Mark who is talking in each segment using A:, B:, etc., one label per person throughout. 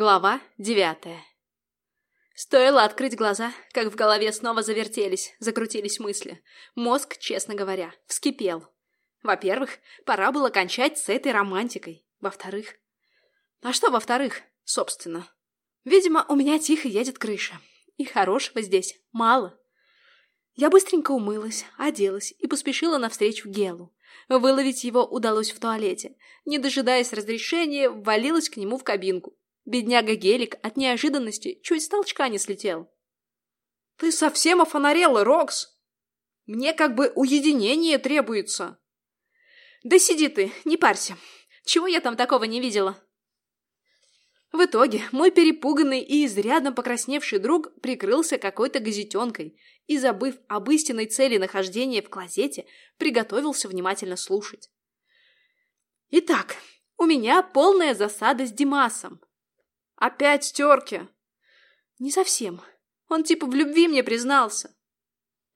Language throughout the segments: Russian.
A: Глава девятая Стоило открыть глаза, как в голове снова завертелись, закрутились мысли. Мозг, честно говоря, вскипел. Во-первых, пора было кончать с этой романтикой. Во-вторых... А что во-вторых, собственно? Видимо, у меня тихо едет крыша. И хорошего здесь мало. Я быстренько умылась, оделась и поспешила навстречу Гелу. Выловить его удалось в туалете. Не дожидаясь разрешения, ввалилась к нему в кабинку. Бедняга Гелик от неожиданности чуть с толчка не слетел. «Ты совсем офонарела, Рокс! Мне как бы уединение требуется!» «Да сиди ты, не парься. Чего я там такого не видела?» В итоге мой перепуганный и изрядно покрасневший друг прикрылся какой-то газетенкой и, забыв об истинной цели нахождения в клозете, приготовился внимательно слушать. Итак, у меня полная засада с Димасом. Опять терки? Не совсем. Он типа в любви мне признался.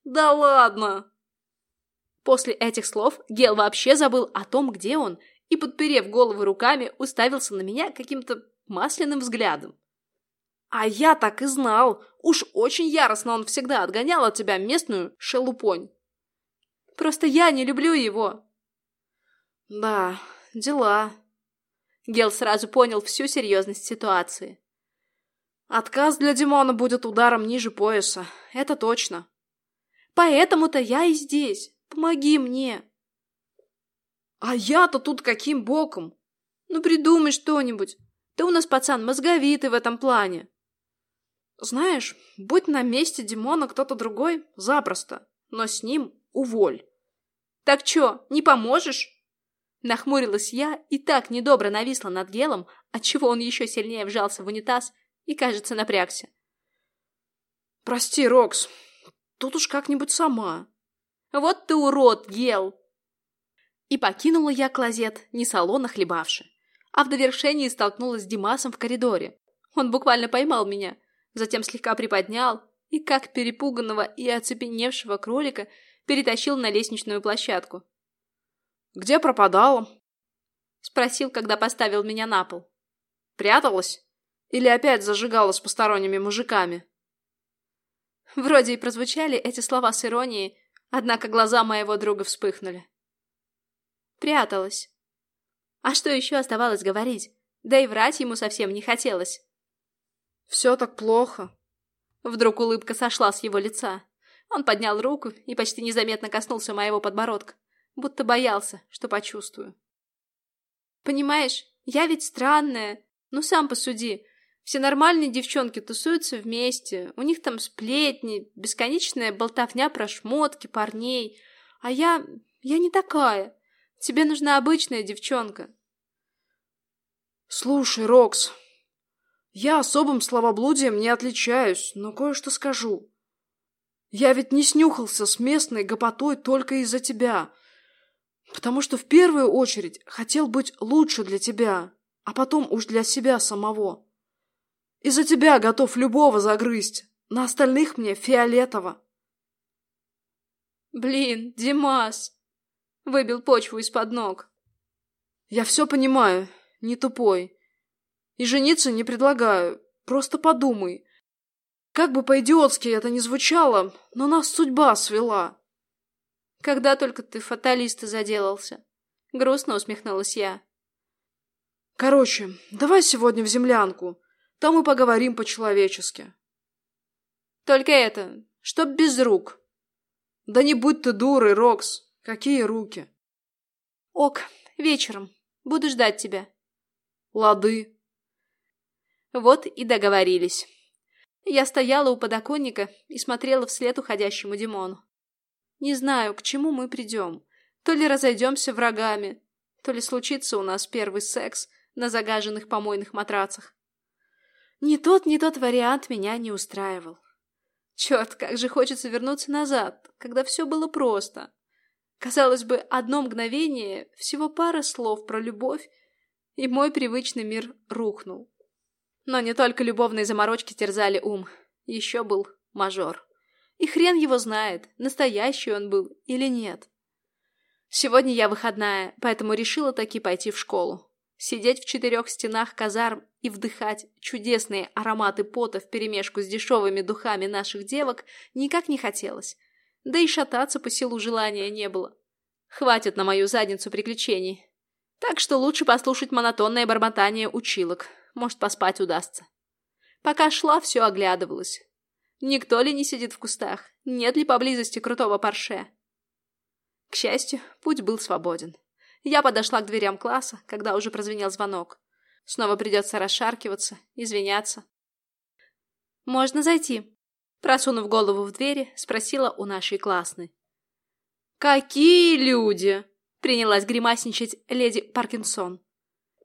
A: Да ладно! После этих слов Гел вообще забыл о том, где он, и, подперев голову руками, уставился на меня каким-то масляным взглядом. А я так и знал. Уж очень яростно он всегда отгонял от тебя местную шелупонь. Просто я не люблю его. Да, дела. Гел сразу понял всю серьезность ситуации. Отказ для Димона будет ударом ниже пояса. Это точно. Поэтому-то я и здесь. Помоги мне. А я-то тут каким боком? Ну придумай что-нибудь. Ты у нас, пацан, мозговитый в этом плане. Знаешь, будь на месте Димона кто-то другой, запросто. Но с ним уволь. Так чё, не поможешь? Нахмурилась я и так недобро нависла над Гелом, отчего он еще сильнее вжался в унитаз и, кажется, напрягся. «Прости, Рокс, тут уж как-нибудь сама». «Вот ты урод, Гел!» И покинула я клозет, не салона хлебавши а в довершении столкнулась с Димасом в коридоре. Он буквально поймал меня, затем слегка приподнял и, как перепуганного и оцепеневшего кролика, перетащил на лестничную площадку. «Где пропадала?» — спросил, когда поставил меня на пол. «Пряталась? Или опять зажигала с посторонними мужиками?» Вроде и прозвучали эти слова с иронией, однако глаза моего друга вспыхнули. «Пряталась», а что еще оставалось говорить? Да и врать ему совсем не хотелось. «Все так плохо». Вдруг улыбка сошла с его лица. Он поднял руку и почти незаметно коснулся моего подбородка, будто боялся, что почувствую. «Понимаешь, я ведь странная. Ну, сам посуди. Все нормальные девчонки тусуются вместе, у них там сплетни, бесконечная болтовня про шмотки, парней. А я... я не такая. Тебе нужна обычная девчонка. Слушай, Рокс, я особым словоблудием не отличаюсь, но кое-что скажу. Я ведь не снюхался с местной гопотой только из-за тебя, потому что в первую очередь хотел быть лучше для тебя, а потом уж для себя самого. Из-за тебя готов любого загрызть, на остальных мне фиолетово. Блин, Димас, Выбил почву из-под ног. Я все понимаю, не тупой. И жениться не предлагаю. Просто подумай. Как бы по-идиотски это ни звучало, но нас судьба свела. Когда только ты фаталиста заделался. Грустно усмехнулась я. Короче, давай сегодня в землянку. Там мы поговорим по-человечески. Только это, чтоб без рук. Да не будь ты дурой, Рокс. Какие руки? Ок, вечером. Буду ждать тебя. Лады. Вот и договорились. Я стояла у подоконника и смотрела вслед уходящему Димону. Не знаю, к чему мы придем. То ли разойдемся врагами, то ли случится у нас первый секс на загаженных помойных матрацах. Ни тот, ни тот вариант меня не устраивал. Черт, как же хочется вернуться назад, когда все было просто. Казалось бы, одно мгновение, всего пара слов про любовь, и мой привычный мир рухнул. Но не только любовные заморочки терзали ум. Еще был мажор. И хрен его знает, настоящий он был или нет. Сегодня я выходная, поэтому решила таки пойти в школу. Сидеть в четырех стенах казарм и вдыхать чудесные ароматы пота вперемешку с дешевыми духами наших девок никак не хотелось. Да и шататься по силу желания не было. Хватит на мою задницу приключений. Так что лучше послушать монотонное бормотание училок. Может, поспать удастся. Пока шла, все оглядывалась. Никто ли не сидит в кустах? Нет ли поблизости крутого парше? К счастью, путь был свободен. Я подошла к дверям класса, когда уже прозвенел звонок. Снова придется расшаркиваться, извиняться. «Можно зайти?» Просунув голову в двери, спросила у нашей классной. «Какие люди!» — принялась гримасничать леди Паркинсон.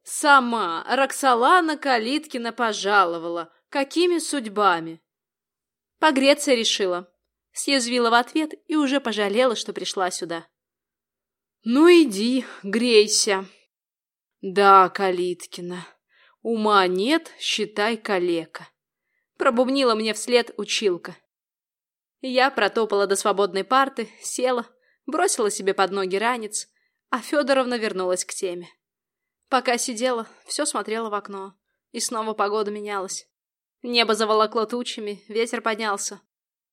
A: «Сама Роксолана Калиткина пожаловала. Какими судьбами?» «Погреться решила». Съязвила в ответ и уже пожалела, что пришла сюда. «Ну иди, грейся». «Да, Калиткина, ума нет, считай калека», — пробубнила мне вслед училка. Я протопала до свободной парты, села, бросила себе под ноги ранец, а Федоровна вернулась к теме. Пока сидела, все смотрела в окно, и снова погода менялась. Небо заволокло тучами, ветер поднялся.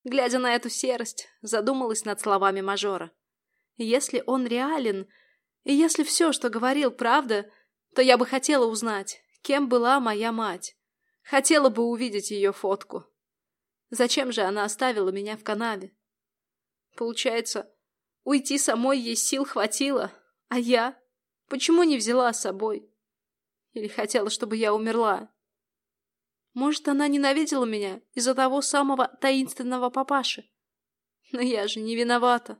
A: Глядя на эту серость, задумалась над словами мажора. Если он реален, и если все, что говорил, правда, то я бы хотела узнать, кем была моя мать. Хотела бы увидеть ее фотку. Зачем же она оставила меня в канаве? Получается, уйти самой ей сил хватило, а я? Почему не взяла с собой? Или хотела, чтобы я умерла? Может, она ненавидела меня из-за того самого таинственного папаши? Но я же не виновата.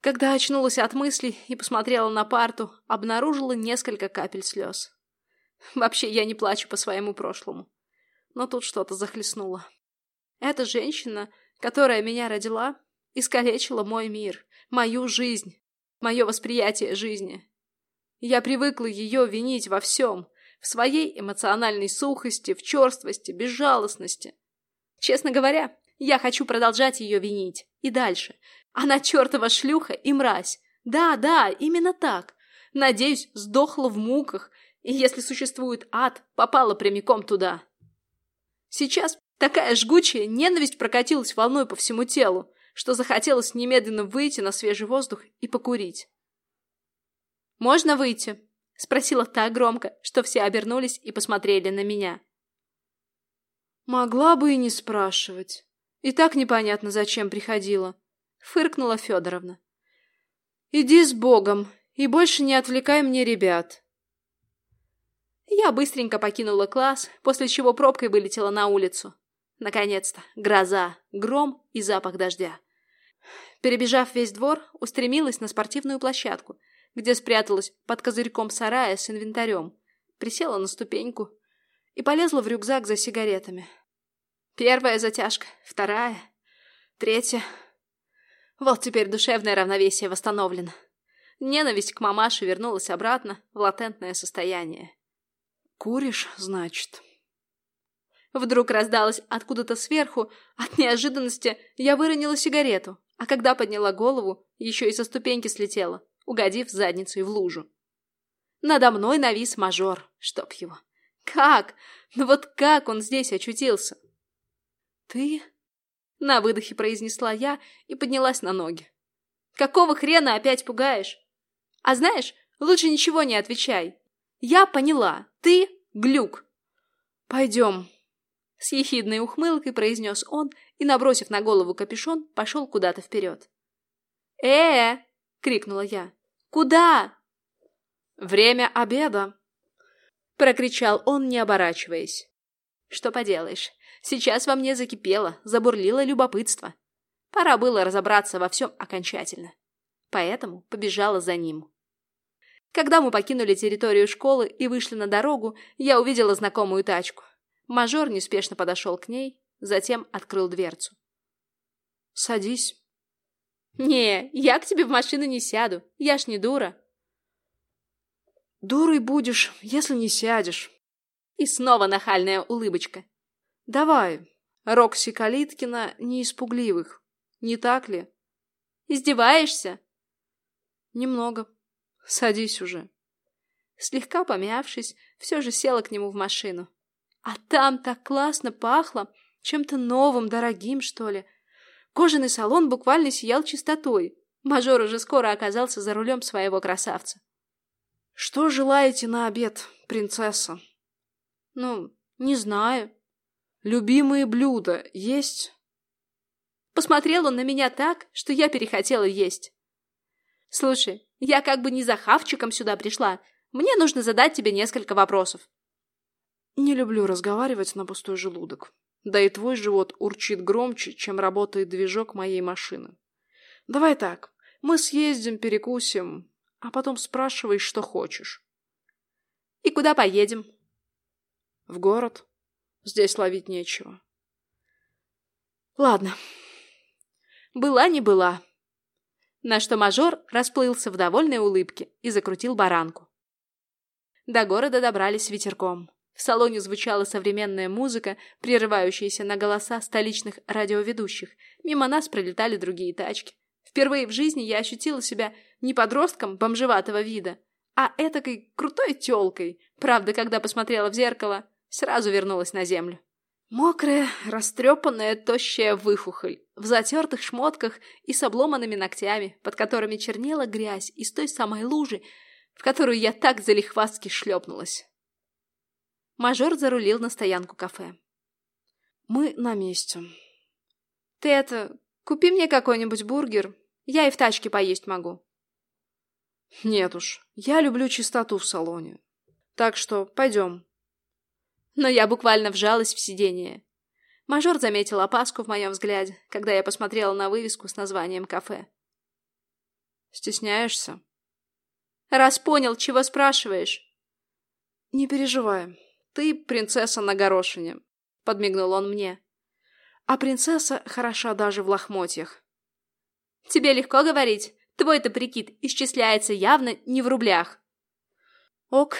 A: Когда очнулась от мыслей и посмотрела на парту, обнаружила несколько капель слез. Вообще, я не плачу по своему прошлому. Но тут что-то захлестнуло. Эта женщина, которая меня родила, искалечила мой мир, мою жизнь, мое восприятие жизни. Я привыкла ее винить во всем, в своей эмоциональной сухости, в черствости, безжалостности. Честно говоря, я хочу продолжать ее винить. И дальше, она чертова шлюха и мразь. Да, да, именно так. Надеюсь, сдохла в муках, и если существует ад, попала прямиком туда. Сейчас такая жгучая ненависть прокатилась волной по всему телу, что захотелось немедленно выйти на свежий воздух и покурить. «Можно выйти?» — спросила так громко, что все обернулись и посмотрели на меня.
B: «Могла бы и не спрашивать. И так непонятно, зачем приходила
A: фыркнула Федоровна.
B: «Иди с Богом и больше не отвлекай мне ребят».
A: Я быстренько покинула класс, после чего пробкой вылетела на улицу. Наконец-то, гроза, гром и запах дождя. Перебежав весь двор, устремилась на спортивную площадку, где спряталась под козырьком сарая с инвентарем, присела на ступеньку и полезла в рюкзак за сигаретами. Первая затяжка, вторая, третья. Вот теперь душевное равновесие восстановлено. Ненависть к мамаше вернулась обратно в латентное состояние.
B: «Куришь, значит?»
A: Вдруг раздалось откуда-то сверху. От неожиданности я выронила сигарету, а когда подняла голову, еще и со ступеньки слетела, угодив задницей в лужу. Надо мной навис мажор, чтоб его. Как? Ну вот как он здесь очутился? «Ты на выдохе произнесла я и поднялась на ноги. «Какого хрена опять пугаешь? А знаешь, лучше ничего не отвечай. Я поняла. Ты глюк».
B: «Пойдем», —
A: с ехидной ухмылкой произнес он и, набросив на голову капюшон, пошел куда-то вперед. «Э-э!» — крикнула я. «Куда?»
B: «Время обеда!»
A: — прокричал он, не оборачиваясь. «Что поделаешь, Сейчас во мне закипело, забурлило любопытство. Пора было разобраться во всем окончательно. Поэтому побежала за ним. Когда мы покинули территорию школы и вышли на дорогу, я увидела знакомую тачку. Мажор неспешно подошел к ней, затем открыл дверцу.
B: «Садись».
A: «Не, я к тебе в машину не сяду, я ж не дура».
B: «Дурой будешь, если не сядешь».
A: И снова нахальная улыбочка.
B: Давай, Рокси Калиткина не испугливых, не так ли?
A: Издеваешься?
B: Немного. Садись уже.
A: слегка помявшись, все же села к нему в машину. А там так классно пахло, чем-то новым, дорогим, что ли. Кожаный салон буквально сиял чистотой. Мажор уже скоро оказался за рулем своего красавца.
B: «Что желаете на обед, принцесса?»
A: «Ну, не знаю».
B: «Любимые блюда есть?»
A: Посмотрел он на меня так, что я перехотела есть. «Слушай, я как бы не за хавчиком сюда пришла. Мне нужно задать тебе несколько вопросов».
B: «Не люблю разговаривать на пустой желудок. Да и твой живот урчит громче, чем работает движок моей машины. Давай так, мы съездим, перекусим, а потом спрашивай, что хочешь.
A: И куда поедем?
B: В город. Здесь ловить нечего.
A: Ладно. Была не была. На что мажор расплылся в довольной улыбке и закрутил баранку. До города добрались ветерком. В салоне звучала современная музыка, прерывающаяся на голоса столичных радиоведущих. Мимо нас пролетали другие тачки. Впервые в жизни я ощутила себя не подростком бомжеватого вида, а этакой крутой тёлкой. Правда, когда посмотрела в зеркало, сразу вернулась на землю. Мокрая, растрепанная, тощая выхухоль, в затертых шмотках и с обломанными ногтями, под которыми чернела грязь из той самой лужи, в которую я так залихвастски шлепнулась. Мажор зарулил на стоянку кафе.
B: «Мы на месте».
A: «Ты это, купи мне какой-нибудь бургер, я и в тачке поесть могу».
B: «Нет уж, я люблю чистоту в салоне. Так что пойдем».
A: Но я буквально вжалась в сиденье. Мажор заметил опаску в моем взгляде, когда я посмотрела на вывеску с названием кафе.
B: «Стесняешься?»
A: «Раз понял, чего спрашиваешь?»
B: «Не переживай, ты принцесса на горошине», — подмигнул он мне. «А принцесса хороша даже в лохмотьях».
A: «Тебе легко говорить. Твой-то прикид исчисляется явно не в рублях».
B: «Ок.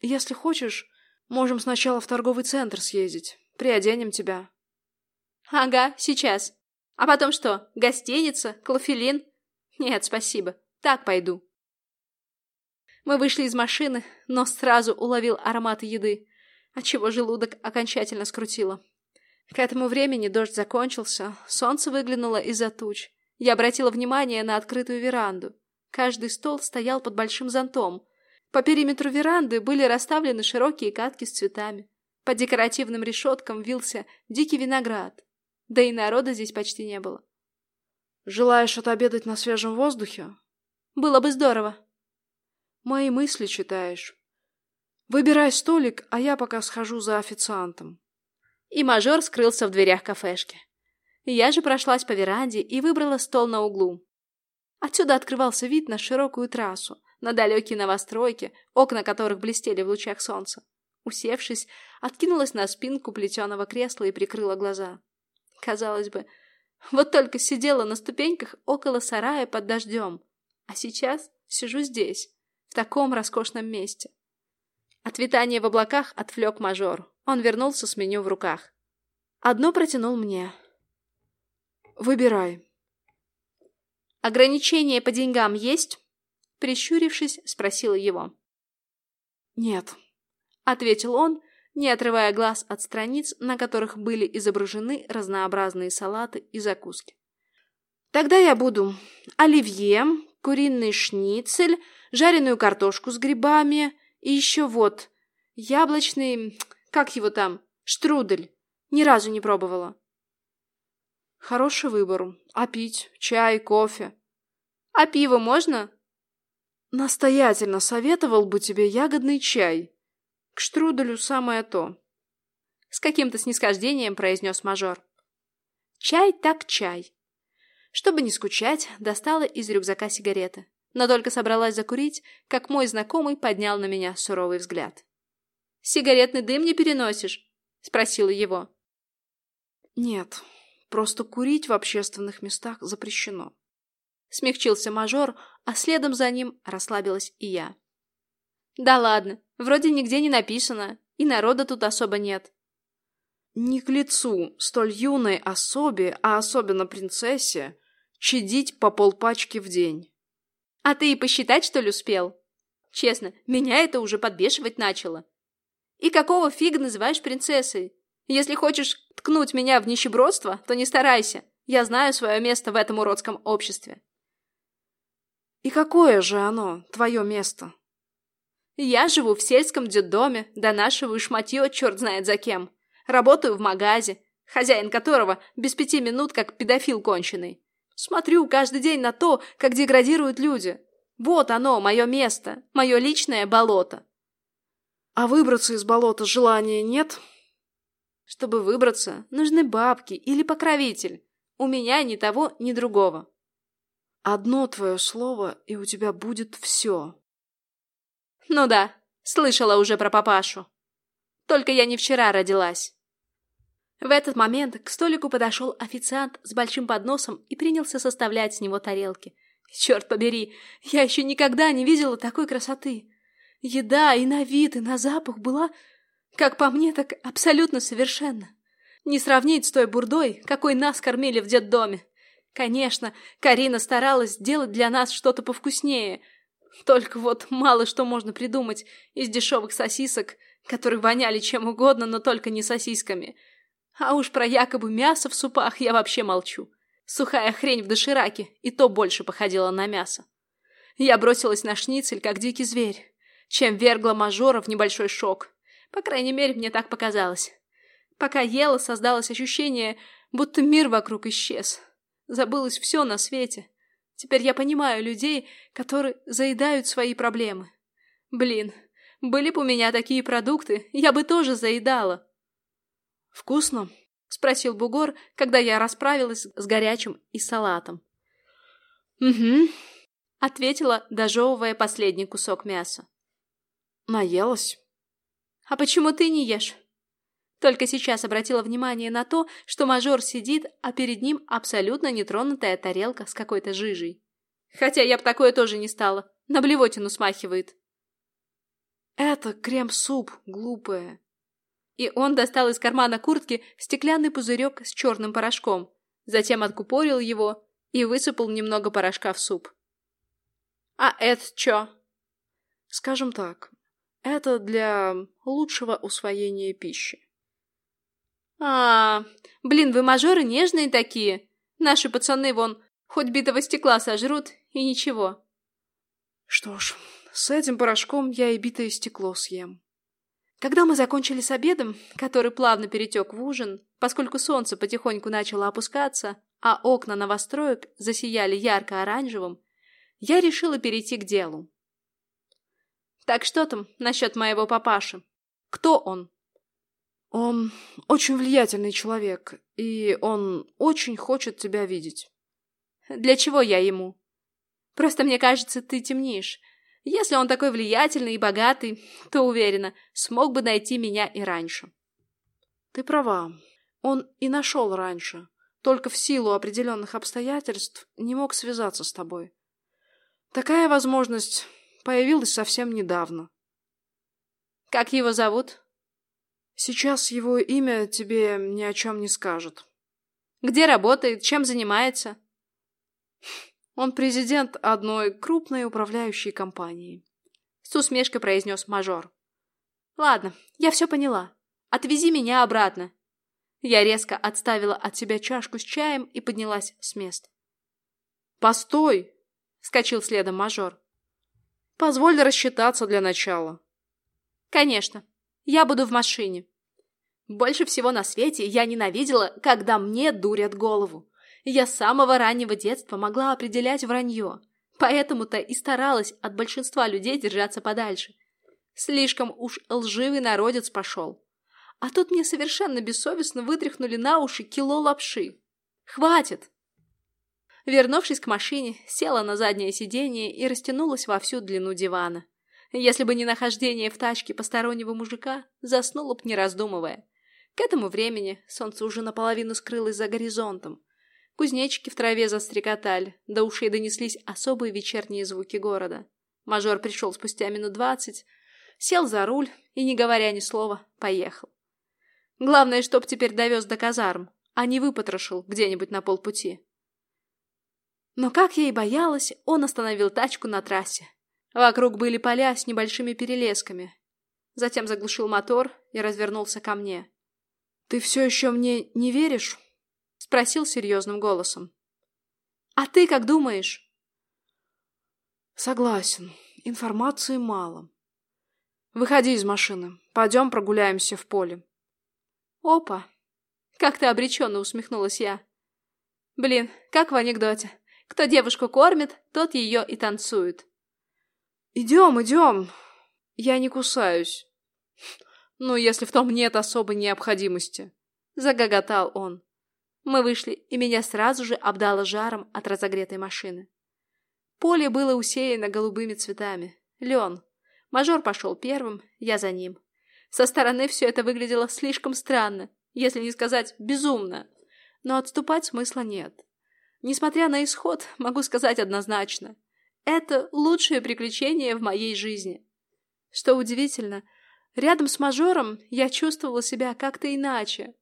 B: Если хочешь, можем сначала в торговый центр съездить. Приоденем тебя».
A: «Ага, сейчас. А потом что, гостиница, клофелин?» «Нет, спасибо. Так пойду». Мы вышли из машины, но сразу уловил аромат еды, отчего желудок окончательно скрутило. К этому времени дождь закончился, солнце выглянуло из-за туч. Я обратила внимание на открытую веранду. Каждый стол стоял под большим зонтом. По периметру веранды были расставлены широкие катки с цветами. По декоративным решеткам вился дикий виноград. Да и народа здесь почти не было.
B: «Желаешь отобедать на свежем воздухе?»
A: «Было бы здорово»,
B: Мои мысли читаешь. Выбирай столик, а я пока схожу за официантом.
A: И мажор скрылся в дверях кафешки. Я же прошлась по веранде и выбрала стол на углу. Отсюда открывался вид на широкую трассу, на далекие новостройки, окна которых блестели в лучах солнца. Усевшись, откинулась на спинку плетеного кресла и прикрыла глаза. Казалось бы, вот только сидела на ступеньках около сарая под дождем, а сейчас сижу здесь, в таком роскошном месте. От в облаках отвлек мажор. Он вернулся с меню в руках. Одно протянул мне.
B: «Выбирай».
A: «Ограничения по деньгам есть?» Прищурившись, спросила его.
B: «Нет», —
A: ответил он, не отрывая глаз от страниц, на которых были изображены разнообразные салаты и закуски. «Тогда я буду оливье, куриный шницель, жареную картошку с грибами и еще вот, яблочный, как его там, штрудель. Ни разу не пробовала.
B: Хороший выбор. А пить? Чай, кофе?
A: А пиво можно?
B: Настоятельно советовал бы тебе ягодный чай. К штруделю самое то.
A: С каким-то снисхождением произнес мажор. Чай так чай. Чтобы не скучать, достала из рюкзака сигареты но только собралась закурить, как мой знакомый поднял на меня суровый взгляд. «Сигаретный дым не переносишь?» — спросила его.
B: «Нет, просто курить в общественных местах запрещено».
A: Смягчился мажор, а следом за ним расслабилась и я. «Да ладно, вроде нигде не написано, и народа тут особо нет».
B: «Не к лицу столь юной особе, а особенно принцессе, чадить по полпачки в день».
A: А ты и посчитать, что ли, успел? Честно, меня это уже подбешивать начало. И какого фига называешь принцессой? Если хочешь ткнуть меня в нищебродство, то не старайся. Я знаю свое место в этом уродском обществе.
B: И какое же оно, твое место?
A: Я живу в сельском детдоме, донашиваю шматье черт знает за кем. Работаю в магазе, хозяин которого без пяти минут как педофил конченый. Смотрю каждый день на то, как деградируют люди. Вот оно, мое место, мое личное болото.
B: А выбраться из болота желания нет?
A: Чтобы выбраться, нужны бабки или покровитель. У меня ни того, ни другого.
B: Одно твое слово, и у тебя будет все.
A: Ну да, слышала уже про папашу. Только я не вчера родилась. В этот момент к столику подошел официант с большим подносом и принялся составлять с него тарелки. Черт побери, я еще никогда не видела такой красоты. Еда и на вид, и на запах была, как по мне, так абсолютно совершенно. Не сравнить с той бурдой, какой нас кормили в детдоме. Конечно, Карина старалась сделать для нас что-то повкуснее. Только вот мало что можно придумать из дешевых сосисок, которые воняли чем угодно, но только не сосисками. А уж про якобы мясо в супах я вообще молчу. Сухая хрень в дошираке, и то больше походила на мясо. Я бросилась на шницель, как дикий зверь, чем вергла мажора в небольшой шок. По крайней мере, мне так показалось. Пока ела, создалось ощущение, будто мир вокруг исчез. Забылось все на свете. Теперь я понимаю людей, которые заедают свои проблемы. Блин, были бы у меня такие продукты, я бы тоже заедала.
B: «Вкусно?»
A: — спросил бугор, когда я расправилась с горячим и салатом.
B: «Угу», —
A: ответила, дожевывая последний кусок мяса.
B: «Наелась».
A: «А почему ты не ешь?» Только сейчас обратила внимание на то, что мажор сидит, а перед ним абсолютно нетронутая тарелка с какой-то жижей. Хотя я бы такое тоже не стала. На блевотину смахивает.
B: Это крем-суп, глупая.
A: И он достал из кармана куртки стеклянный пузырек с черным порошком, затем откупорил его и высыпал немного порошка в суп. «А это чё?»
B: «Скажем так, это для лучшего усвоения пищи.
A: А, блин, вы мажоры нежные такие. Наши пацаны вон хоть битого стекла сожрут, и ничего.
B: Что ж, с этим порошком я и битое стекло съем.
A: Когда мы закончили с обедом, который плавно перетек в ужин, поскольку солнце потихоньку начало опускаться, а окна новостроек засияли ярко-оранжевым, я решила перейти к делу. Так что там насчет моего папаши? Кто он?
B: Он очень влиятельный человек, и он очень хочет тебя видеть.
A: Для чего я ему? Просто мне кажется, ты темнишь. Если он такой влиятельный и богатый, то, уверена, смог бы найти меня и раньше.
B: Ты права. Он и нашел раньше, только в силу определенных обстоятельств не мог связаться с тобой. Такая возможность появилась совсем недавно.
A: Как его зовут?
B: Сейчас его имя тебе ни о чем не скажет.
A: Где работает, чем занимается?
B: Он президент одной крупной управляющей компании.
A: С усмешкой произнес мажор. Ладно, я все поняла. Отвези меня обратно. Я резко отставила от себя чашку с чаем и поднялась с места.
B: «Постой!» — вскочил
A: следом мажор.
B: «Позволь рассчитаться для начала».
A: «Конечно. Я буду в машине. Больше всего на свете я ненавидела, когда мне дурят голову. Я с самого раннего детства могла определять вранье, поэтому-то и старалась от большинства людей держаться подальше. Слишком уж лживый народец пошел. А тут мне совершенно бессовестно вытряхнули на уши кило лапши. Хватит! Вернувшись к машине, села на заднее сиденье и растянулась во всю длину дивана. Если бы не нахождение в тачке постороннего мужика, заснула б не раздумывая. К этому времени солнце уже наполовину скрылось за горизонтом. Кузнечики в траве застрекотали, до ушей донеслись особые вечерние звуки города. Мажор пришел спустя минут двадцать, сел за руль и, не говоря ни слова, поехал. Главное, чтоб теперь довез до казарм, а не выпотрошил где-нибудь на полпути. Но, как я и боялась, он остановил тачку на трассе, Вокруг были поля с небольшими перелесками. Затем заглушил мотор и развернулся ко мне.
B: «Ты все еще мне не веришь?»
A: — спросил серьезным голосом. «А ты как думаешь?»
B: «Согласен. Информации мало. Выходи из машины. Пойдем прогуляемся в поле».
A: «Опа!» — как-то обреченно усмехнулась я. «Блин, как в анекдоте. Кто девушку кормит, тот ее и танцует».
B: «Идем, идем. Я не кусаюсь».
A: «Ну, если в том нет особой необходимости», — загоготал он. Мы вышли, и меня сразу же обдало жаром от разогретой машины. Поле было усеяно голубыми цветами. Лен. Мажор пошел первым, я за ним. Со стороны все это выглядело слишком странно, если не сказать безумно. Но отступать смысла нет. Несмотря на исход, могу сказать однозначно. Это лучшее приключение в моей жизни. Что удивительно, рядом с мажором я чувствовала себя как-то иначе.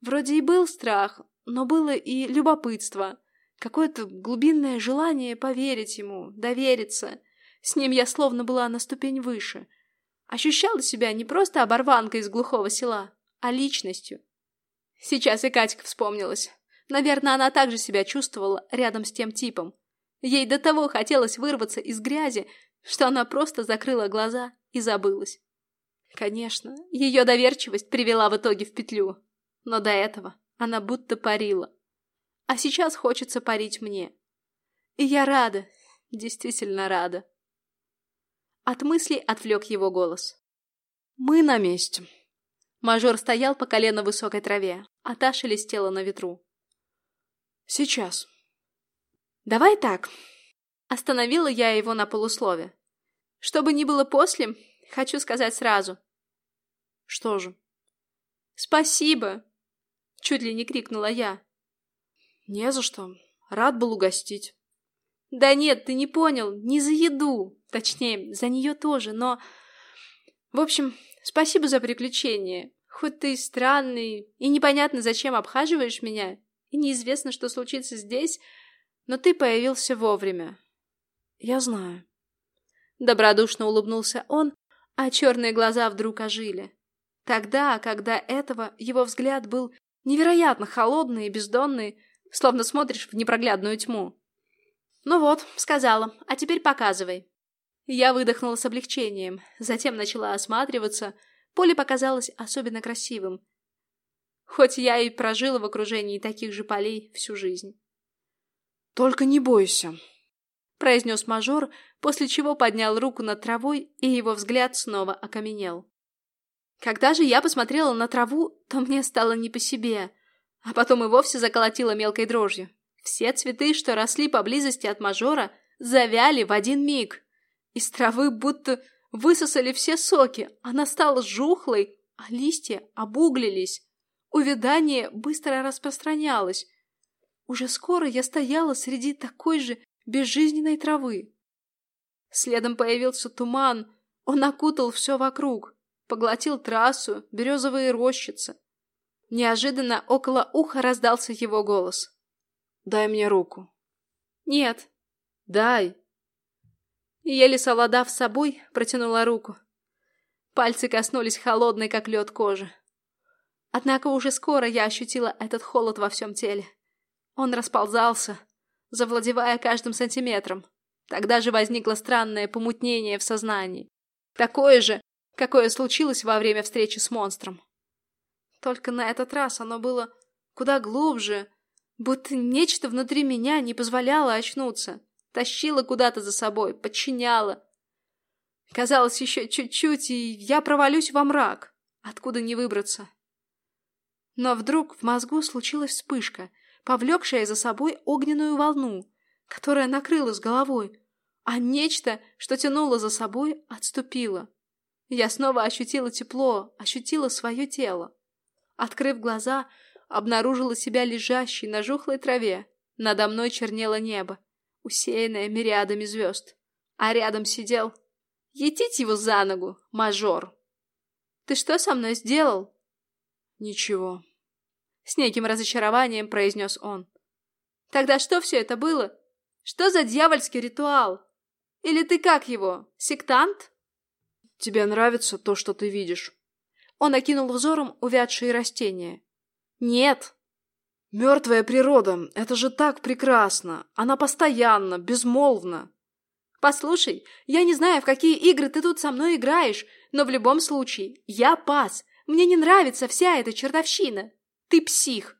A: Вроде и был страх, но было и любопытство, какое-то глубинное желание поверить ему, довериться. С ним я словно была на ступень выше. Ощущала себя не просто оборванкой из глухого села, а личностью. Сейчас и Катька вспомнилась. Наверное, она также себя чувствовала рядом с тем типом. Ей до того хотелось вырваться из грязи, что она просто закрыла глаза и забылась. Конечно, ее доверчивость привела в итоге в петлю. Но до этого она будто парила. А сейчас хочется парить мне. И я рада, действительно рада. От мыслей отвлек его голос.
B: «Мы на месте».
A: Мажор стоял по колено в высокой траве, а та шелестела на ветру.
B: «Сейчас».
A: «Давай так». Остановила я его на полуслове. Чтобы не было после, хочу сказать сразу.
B: «Что же?»
A: «Спасибо!» Чуть ли не крикнула я.
B: Не за что. Рад был угостить.
A: Да нет, ты не понял. Не за еду. Точнее, за нее тоже, но... В общем, спасибо за приключение. Хоть ты странный и непонятно, зачем обхаживаешь меня, и неизвестно, что случится здесь, но ты появился вовремя.
B: Я знаю.
A: Добродушно улыбнулся он, а черные глаза вдруг ожили. Тогда, когда этого его взгляд был Невероятно холодные бездонные, словно смотришь в непроглядную тьму. «Ну вот», — сказала, — «а теперь показывай». Я выдохнула с облегчением, затем начала осматриваться. Поле показалось особенно красивым. Хоть я и прожила в окружении таких же полей всю жизнь.
B: «Только не бойся», —
A: произнес мажор, после чего поднял руку над травой, и его взгляд снова окаменел. Когда же я посмотрела на траву, то мне стало не по себе, а потом и вовсе заколотило мелкой дрожью. Все цветы, что росли поблизости от мажора, завяли в один миг. Из травы будто высосали все соки, она стала жухлой, а листья обуглились. Увядание быстро распространялось. Уже скоро я стояла среди такой же безжизненной травы. Следом появился туман, он окутал все вокруг поглотил трассу, березовые рощицы. Неожиданно около уха раздался его голос.
B: «Дай мне руку».
A: «Нет».
B: «Дай».
A: Еле совладав с собой, протянула руку. Пальцы коснулись холодной, как лед, кожи. Однако уже скоро я ощутила этот холод во всем теле. Он расползался, завладевая каждым сантиметром. Тогда же возникло странное помутнение в сознании. Такое же, какое случилось во время встречи с монстром. Только на этот раз оно было куда глубже, будто нечто внутри меня не позволяло очнуться, тащило куда-то за собой, подчиняло. Казалось, еще чуть-чуть, и я провалюсь во мрак, откуда не выбраться. Но вдруг в мозгу случилась вспышка, повлекшая за собой огненную волну, которая накрыла с головой, а нечто, что тянуло за собой, отступило. Я снова ощутила тепло, ощутила свое тело. Открыв глаза, обнаружила себя лежащей на жухлой траве. Надо мной чернело небо, усеянное мириадами звезд. А рядом сидел... Етить его за ногу, мажор. Ты что со мной сделал?
B: Ничего.
A: С неким разочарованием произнес он. Тогда что все это было? Что за дьявольский ритуал? Или ты как его, сектант?»
B: «Тебе нравится то, что ты видишь?»
A: Он окинул взором увядшие растения. «Нет!»
B: «Мертвая природа — это же так прекрасно! Она постоянно, безмолвна!»
A: «Послушай, я не знаю, в какие игры ты тут со мной играешь, но в любом случае, я пас. Мне не нравится вся эта чертовщина. Ты псих!»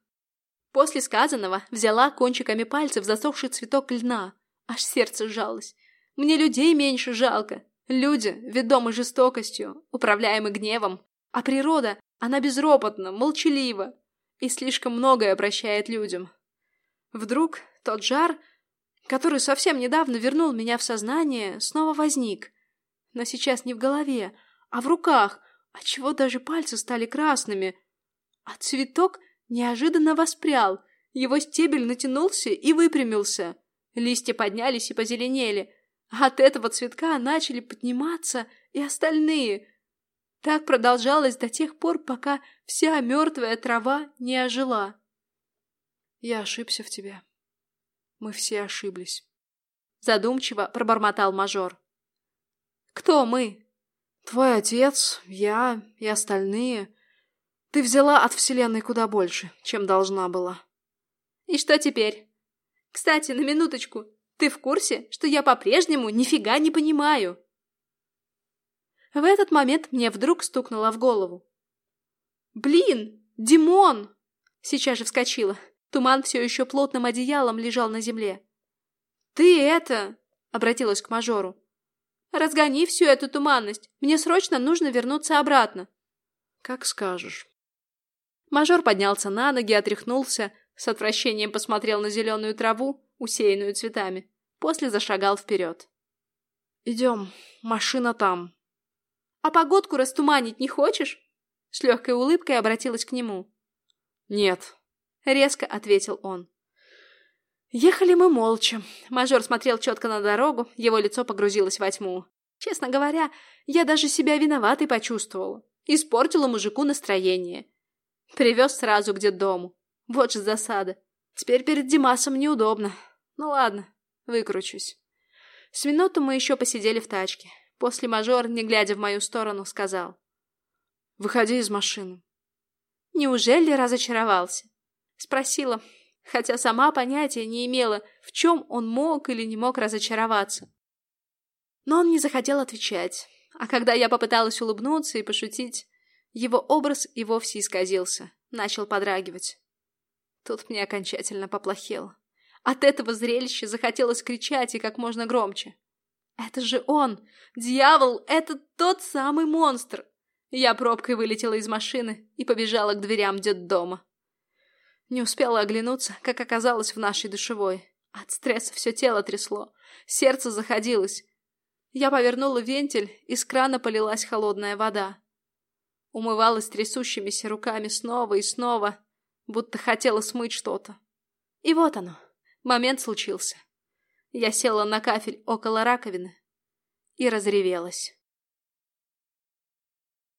A: После сказанного взяла кончиками пальцев засохший цветок льна. Аж сердце сжалось. Мне людей меньше жалко. Люди, ведомы жестокостью, управляемы гневом. А природа, она безропотна, молчалива и слишком многое прощает людям. Вдруг тот жар, который совсем недавно вернул меня в сознание, снова возник. Но сейчас не в голове, а в руках, отчего даже пальцы стали красными. А цветок неожиданно воспрял, его стебель натянулся и выпрямился. Листья поднялись и позеленели. От этого цветка начали подниматься и остальные. Так продолжалось до тех пор, пока вся мертвая трава не ожила.
B: Я ошибся в тебе. Мы все ошиблись.
A: Задумчиво пробормотал мажор. Кто мы?
B: Твой отец, я и остальные. Ты взяла от Вселенной куда больше, чем должна была.
A: И что теперь? Кстати, на минуточку, ты в курсе, что я по-прежнему нифига не понимаю? В этот момент мне вдруг стукнуло в голову. «Блин, Димон!» Сейчас же вскочила. Туман все еще плотным одеялом лежал на земле. «Ты это...» — обратилась к мажору. «Разгони всю эту туманность. Мне срочно нужно вернуться обратно».
B: «Как скажешь».
A: Мажор поднялся на ноги, отряхнулся, с отвращением посмотрел на зеленую траву, усеянную цветами. После зашагал вперед.
B: «Идем, машина там».
A: «А погодку растуманить не хочешь?» С легкой улыбкой обратилась к нему.
B: «Нет», —
A: резко ответил он. Ехали мы молча. Мажор смотрел четко на дорогу, его лицо погрузилось во тьму. Честно говоря, я даже себя виноватой почувствовала. Испортила мужику настроение. Привез сразу к дому. Вот же засада. Теперь перед Димасом неудобно. Ну ладно, выкручусь. С минуту мы еще посидели в тачке. После мажор, не глядя в мою сторону, сказал.
B: «Выходи из машины».
A: Неужели разочаровался? Спросила, хотя сама понятия не имела, в чем он мог или не мог разочароваться. Но он не захотел отвечать, а когда я попыталась улыбнуться и пошутить, его образ и вовсе исказился, начал подрагивать. Тут мне окончательно поплохело. От этого зрелища захотелось кричать и как можно громче. «Это же он! Дьявол! Это тот самый монстр!» Я пробкой вылетела из машины и побежала к дверям детдома. Не успела оглянуться, как оказалось в нашей душевой. От стресса все тело трясло, сердце заходилось. Я повернула вентиль, из крана полилась холодная вода. Умывалась трясущимися руками снова и снова, будто хотела смыть что-то. И вот оно, момент случился. Я села на кафель около раковины и разревелась.